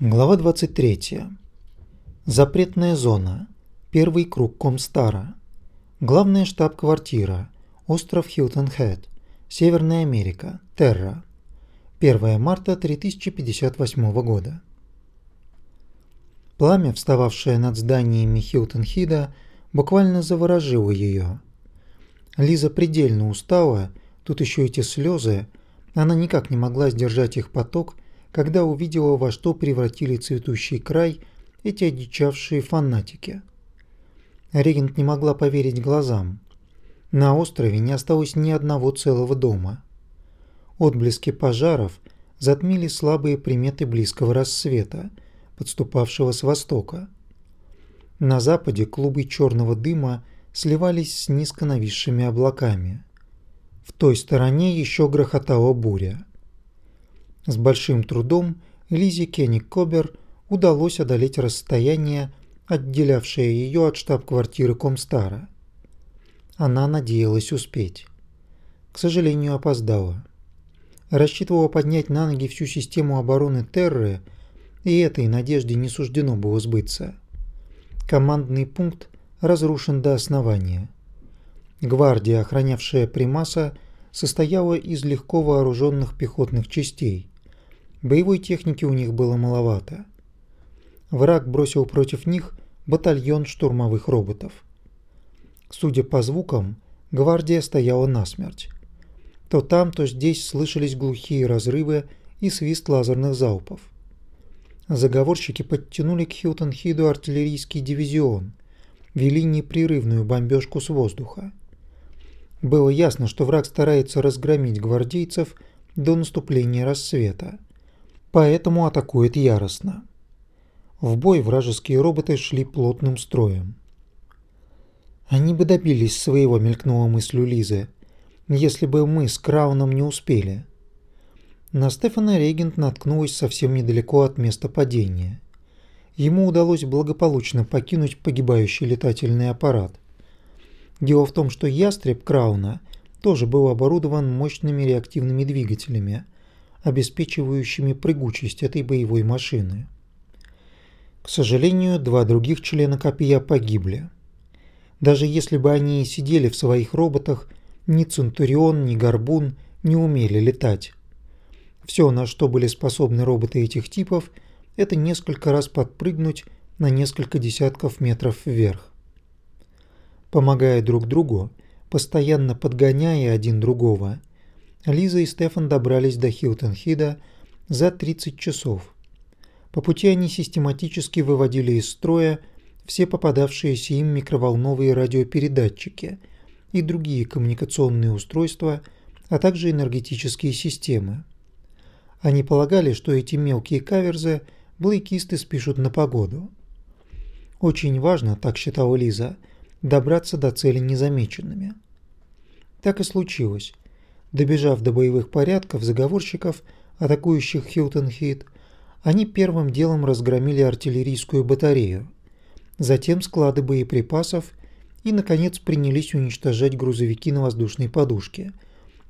Глава 23. Запретная зона. Первый круг Комстара. Главная штаб-квартира. Остров Хилтон-Хэт. Северная Америка. Терра. 1 марта 3058 года. Пламя, встававшее над зданиями Хилтон-Хида, буквально заворожило ее. Лиза предельно устала, тут еще эти слезы, она никак не могла сдержать их поток, когда увидела, во что превратили цветущий край эти одичавшие фанатики. Регент не могла поверить глазам. На острове не осталось ни одного целого дома. Отблески пожаров затмили слабые приметы близкого рассвета, подступавшего с востока. На западе клубы черного дыма сливались с низко нависшими облаками. В той стороне еще грохотала буря. С большим трудом Лизе Кенник-Кобер удалось одолеть расстояние, отделявшее ее от штаб-квартиры Комстара. Она надеялась успеть. К сожалению, опоздала. Рассчитывала поднять на ноги всю систему обороны Терры, и этой надежде не суждено было сбыться. Командный пункт разрушен до основания. Гвардия, охранявшая Примаса, состояла из легко вооруженных пехотных частей – Боевой техники у них было маловато. Враг бросил против них батальон штурмовых роботов. Судя по звукам, гвардия стояла насмерть. То там, то здесь слышались глухие разрывы и свист лазерных залпов. Заговорщики подтянули к Хилтон-Хиду артиллерийский дивизион, вели непрерывную бомбежку с воздуха. Было ясно, что враг старается разгромить гвардейцев до наступления рассвета поэтому атакует яростно. В бой вражеские роботы шли плотным строем. Они бы добились своего, мелькнула мыслью Лизы, если бы мы с Крауном не успели. На Стефана Регент наткнулась совсем недалеко от места падения. Ему удалось благополучно покинуть погибающий летательный аппарат. Дело в том, что ястреб Крауна тоже был оборудован мощными реактивными двигателями, обеспечивающими прыгучесть этой боевой машины. К сожалению, два других члена Копия погибли. Даже если бы они сидели в своих роботах, ни Центурион, ни Горбун не умели летать. Все, на что были способны роботы этих типов, это несколько раз подпрыгнуть на несколько десятков метров вверх. Помогая друг другу, постоянно подгоняя один другого – Лиза и Стефан добрались до Хилтон-Хида за 30 часов. По пути они систематически выводили из строя все попадавшиеся им микроволновые радиопередатчики и другие коммуникационные устройства, а также энергетические системы. Они полагали, что эти мелкие каверзы блейкисты спишут на погоду. Очень важно, так считала Лиза, добраться до цели незамеченными. Так и случилось. Добежав до боевых порядков заговорщиков, атакующих Хилтон-Хит, они первым делом разгромили артиллерийскую батарею, затем склады боеприпасов и, наконец, принялись уничтожать грузовики на воздушной подушке,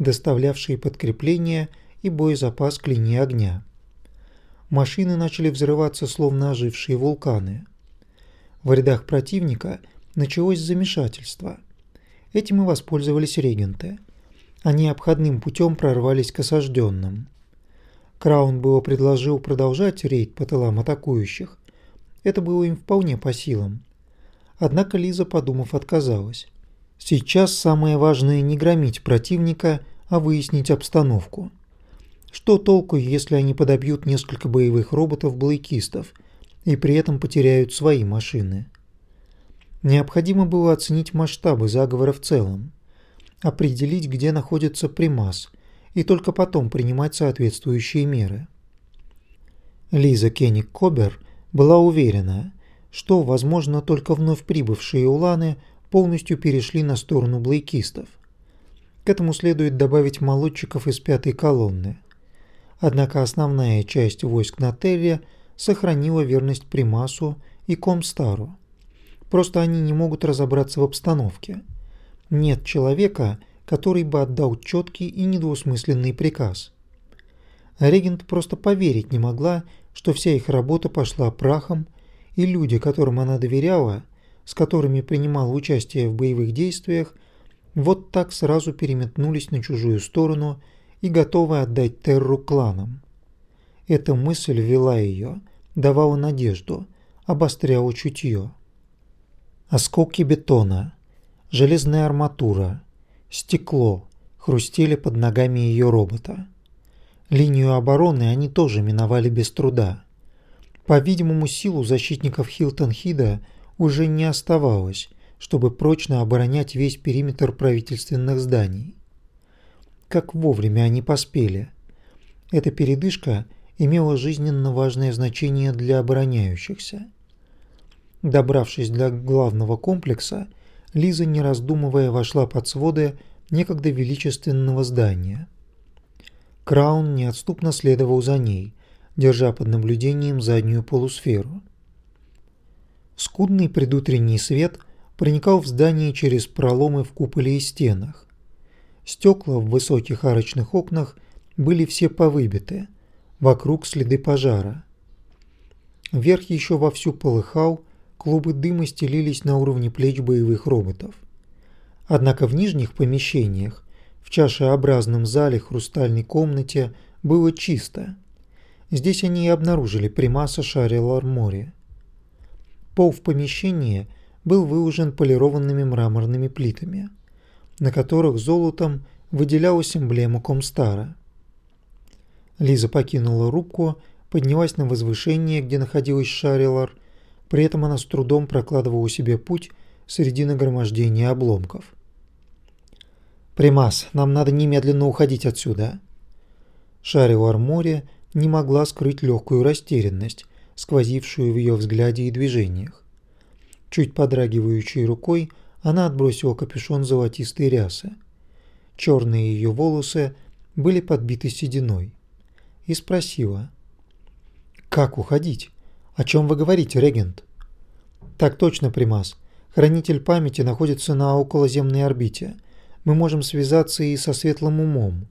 доставлявшие подкрепление и боезапас к линии огня. Машины начали взрываться, словно ожившие вулканы. В рядах противника началось замешательство. Этим и воспользовались регенты – они обходным путем прорвались к осажденным. Краун было предложил продолжать рейд по тылам атакующих. Это было им вполне по силам. Однако Лиза, подумав, отказалась. Сейчас самое важное не громить противника, а выяснить обстановку. Что толку, если они подобьют несколько боевых роботов-блейкистов и при этом потеряют свои машины? Необходимо было оценить масштабы заговора в целом определить, где находится примас, и только потом принимать соответствующие меры. Лиза Кенник-Кобер была уверена, что, возможно, только вновь прибывшие уланы полностью перешли на сторону блейкистов. К этому следует добавить молодчиков из пятой колонны. Однако основная часть войск на Терре сохранила верность Примасу и Комстару. Просто они не могут разобраться в обстановке – нет человека, который бы отдал четкий и недвусмысленный приказ. регент просто поверить не могла, что вся их работа пошла прахом, и люди, которым она доверяла, с которыми принимала участие в боевых действиях, вот так сразу переметнулись на чужую сторону и готовы отдать терру кланам. Эта мысль вела ее, давала надежду, обостряла чутье. Осколки бетона, железная арматура, стекло хрустели под ногами ее робота. Линию обороны они тоже миновали без труда. По-видимому, силу защитников Хилтон-Хида уже не оставалось, чтобы прочно оборонять весь периметр правительственных зданий. Как вовремя они поспели. Эта передышка имела жизненно важное значение для обороняющихся. Добравшись до главного комплекса, Лиза, не раздумывая, вошла под своды некогда величественного здания. Краун неотступно следовал за ней, держа под наблюдением заднюю полусферу. Скудный предутренний свет проникал в здание через проломы в куполе и стенах. Стекла в высоких арочных окнах были все повыбиты, вокруг следы пожара. Верх еще вовсю полыхал, клубы дыма стелились на уровне плеч боевых роботов. Однако в нижних помещениях, в чашеобразном зале хрустальной комнате, было чисто. Здесь они и обнаружили примаса Шарил Армори. Пол в помещении был выложен полированными мраморными плитами, на которых золотом выделялась эмблема Комстара. Лиза покинула рубку, поднялась на возвышение, где находилась Шарилар, при этом она с трудом прокладывала себе путь среди нагромождения обломков. «Примас, нам надо немедленно уходить отсюда». Шарилар море не могла скрыть легкую растерянность, сквозившую в ее взгляде и движениях. Чуть подрагивающей рукой она отбросила капюшон золотистой рясы. Черные ее волосы были подбиты сединой. И спросила. «Как уходить? О чем вы говорите, регент?» «Так точно, Примас. Хранитель памяти находится на околоземной орбите. Мы можем связаться и со светлым умом.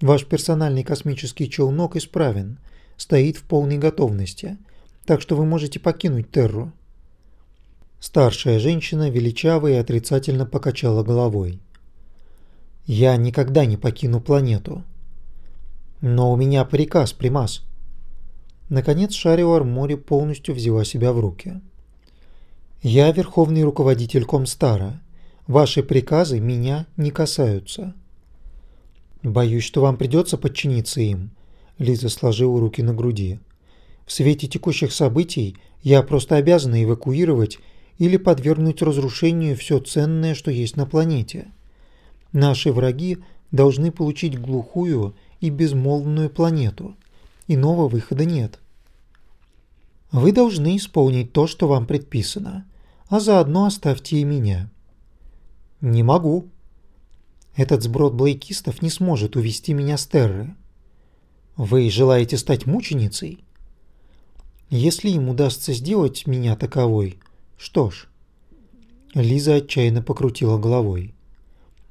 Ваш персональный космический челнок исправен, стоит в полной готовности так что вы можете покинуть Терру. Старшая женщина величаво и отрицательно покачала головой. Я никогда не покину планету. Но у меня приказ, Примас. Наконец Шариуар море полностью взяла себя в руки. Я верховный руководитель Комстара. Ваши приказы меня не касаются. Боюсь, что вам придется подчиниться им. Лиза сложила руки на груди. В свете текущих событий я просто обязана эвакуировать или подвергнуть разрушению все ценное, что есть на планете. Наши враги должны получить глухую и безмолвную планету. Иного выхода нет. Вы должны исполнить то, что вам предписано, а заодно оставьте и меня. Не могу. Этот сброд блейкистов не сможет увести меня с Терры. Вы желаете стать мученицей? Если им удастся сделать меня таковой, что ж. Лиза отчаянно покрутила головой.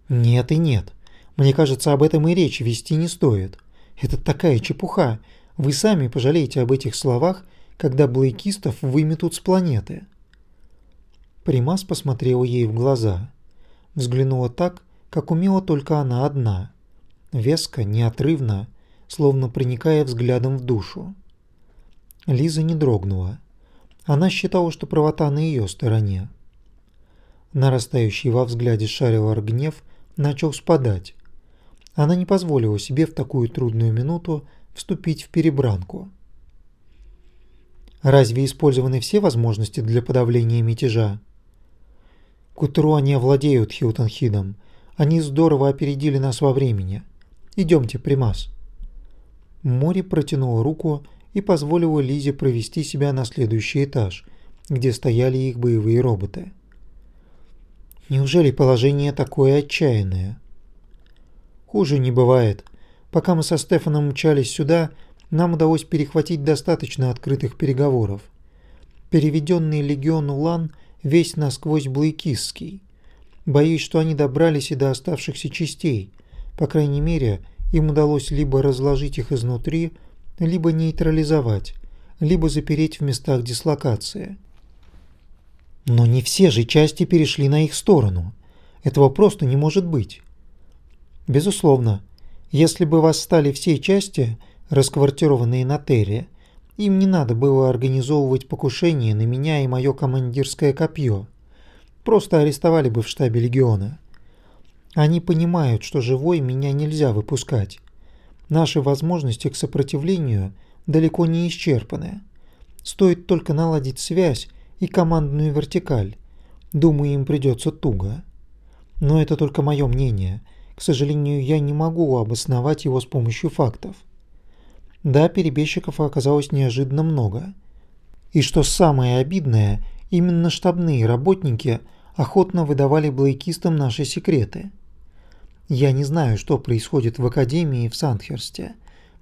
Нет и нет. Мне кажется, об этом и речи вести не стоит. Это такая чепуха. Вы сами пожалеете об этих словах, когда блейкистов выметут с планеты. Примас посмотрела ей в глаза. Взглянула так, как умела только она одна. Веско, неотрывно, словно проникая взглядом в душу. Лиза не дрогнула. Она считала, что правота на ее стороне. Нарастающий во взгляде Шаривар гнев начал спадать. Она не позволила себе в такую трудную минуту вступить в перебранку. Разве использованы все возможности для подавления мятежа? К утру они овладеют Хилтон-Хидом. Они здорово опередили нас во времени. Идемте, Примас. Мори протянула руку и позволила Лизе провести себя на следующий этаж, где стояли их боевые роботы. Неужели положение такое отчаянное? Хуже не бывает. Пока мы со Стефаном мчались сюда, нам удалось перехватить достаточно открытых переговоров. Переведенный легион Улан весь насквозь блейкистский. Боюсь, что они добрались и до оставшихся частей. По крайней мере, им удалось либо разложить их изнутри, либо нейтрализовать, либо запереть в местах дислокации. Но не все же части перешли на их сторону. Этого просто не может быть. Безусловно, если бы восстали все части, расквартированные на Терре, им не надо было организовывать покушение на меня и мое командирское копье. Просто арестовали бы в штабе легиона. Они понимают, что живой меня нельзя выпускать. Наши возможности к сопротивлению далеко не исчерпаны. Стоит только наладить связь и командную вертикаль. Думаю, им придется туго. Но это только мое мнение. К сожалению, я не могу обосновать его с помощью фактов. Да, перебежчиков оказалось неожиданно много. И что самое обидное, именно штабные работники охотно выдавали блейкистам наши секреты. Я не знаю, что происходит в Академии в Сандхерсте,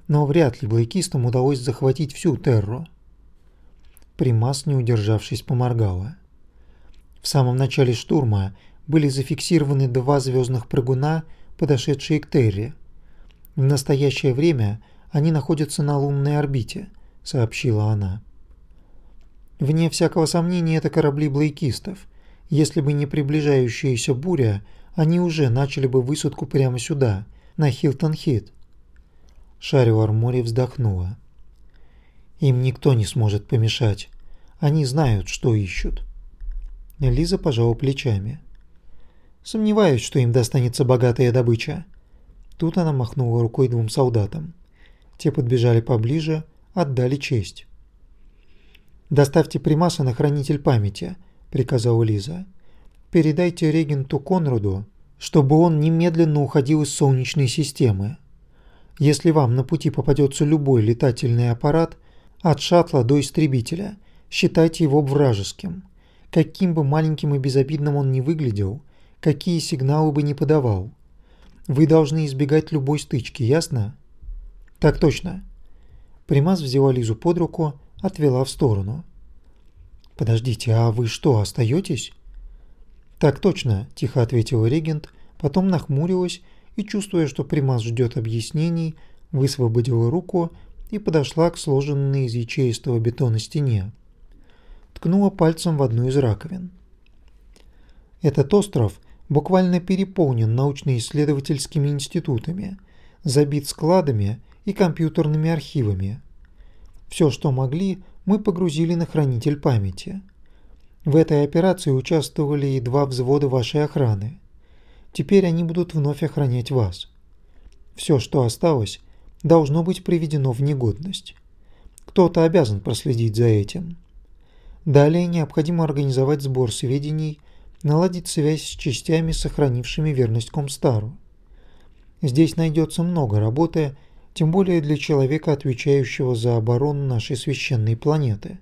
но вряд ли блейкистам удалось захватить всю Терру. Примас, не удержавшись, поморгала. В самом начале штурма были зафиксированы два звездных прыгуна, подошедшие к Терре. В настоящее время – они находятся на лунной орбите, сообщила она. Вне всякого сомнения, это корабли блейкистов. Если бы не приближающаяся буря, они уже начали бы высадку прямо сюда, на Хилтон-Хит. Шаривар море вздохнула. Им никто не сможет помешать. Они знают, что ищут. Лиза пожала плечами. Сомневаюсь, что им достанется богатая добыча. Тут она махнула рукой двум солдатам. Те подбежали поближе, отдали честь. «Доставьте примаса на хранитель памяти», – приказала Лиза. «Передайте регенту Конраду, чтобы он немедленно уходил из Солнечной системы. Если вам на пути попадется любой летательный аппарат, от шаттла до истребителя, считайте его вражеским. Каким бы маленьким и безобидным он ни выглядел, какие сигналы бы ни подавал. Вы должны избегать любой стычки, ясно?» «Так точно». Примас взяла Лизу под руку, отвела в сторону. «Подождите, а вы что, остаетесь?» «Так точно», – тихо ответила регент, потом нахмурилась и, чувствуя, что Примас ждет объяснений, высвободила руку и подошла к сложенной из ячеистого бетона стене. Ткнула пальцем в одну из раковин. Этот остров буквально переполнен научно-исследовательскими институтами, забит складами и компьютерными архивами. Все, что могли, мы погрузили на хранитель памяти. В этой операции участвовали и два взвода вашей охраны. Теперь они будут вновь охранять вас. Все, что осталось, должно быть приведено в негодность. Кто-то обязан проследить за этим. Далее необходимо организовать сбор сведений, наладить связь с частями, сохранившими верность Комстару. Здесь найдется много работы, тем более для человека, отвечающего за оборону нашей священной планеты.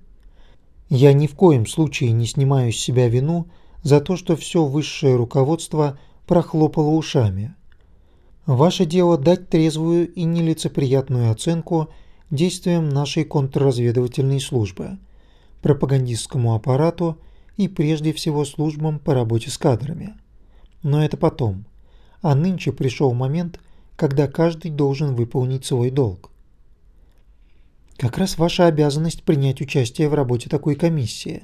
Я ни в коем случае не снимаю с себя вину за то, что все высшее руководство прохлопало ушами. Ваше дело дать трезвую и нелицеприятную оценку действиям нашей контрразведывательной службы, пропагандистскому аппарату и прежде всего службам по работе с кадрами. Но это потом. А нынче пришел момент, когда каждый должен выполнить свой долг. Как раз ваша обязанность принять участие в работе такой комиссии.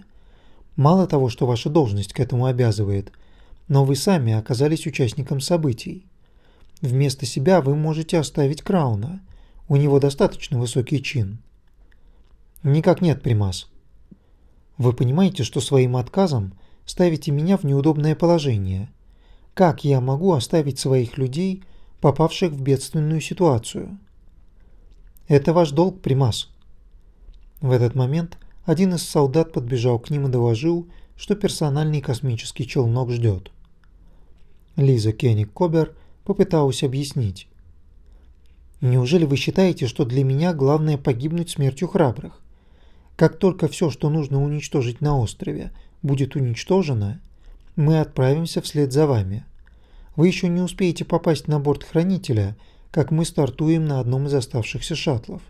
Мало того, что ваша должность к этому обязывает, но вы сами оказались участником событий. Вместо себя вы можете оставить Крауна. У него достаточно высокий чин. Никак нет, Примас. Вы понимаете, что своим отказом ставите меня в неудобное положение. Как я могу оставить своих людей попавших в бедственную ситуацию. Это ваш долг, Примас. В этот момент один из солдат подбежал к ним и доложил, что персональный космический челнок ждет. Лиза Кенник Кобер попыталась объяснить. Неужели вы считаете, что для меня главное погибнуть смертью храбрых? Как только все, что нужно уничтожить на острове, будет уничтожено, мы отправимся вслед за вами. Вы еще не успеете попасть на борт хранителя, как мы стартуем на одном из оставшихся шаттлов.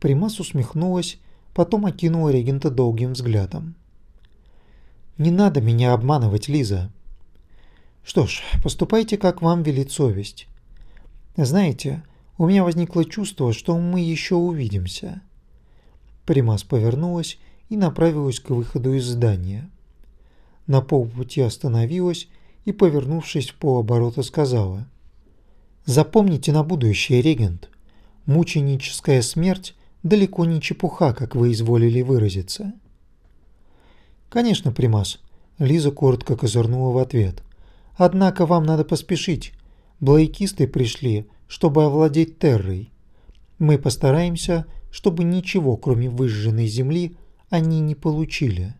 Примас усмехнулась, потом окинула регента долгим взглядом. «Не надо меня обманывать, Лиза. Что ж, поступайте, как вам велит совесть. Знаете, у меня возникло чувство, что мы еще увидимся. Примас повернулась и направилась к выходу из здания. На полпути остановилась и, повернувшись в полоборота, сказала. «Запомните на будущее, регент, мученическая смерть далеко не чепуха, как вы изволили выразиться». «Конечно, Примас», — Лиза коротко козырнула в ответ. «Однако вам надо поспешить. Блайкисты пришли, чтобы овладеть Террой. Мы постараемся, чтобы ничего, кроме выжженной земли, они не получили».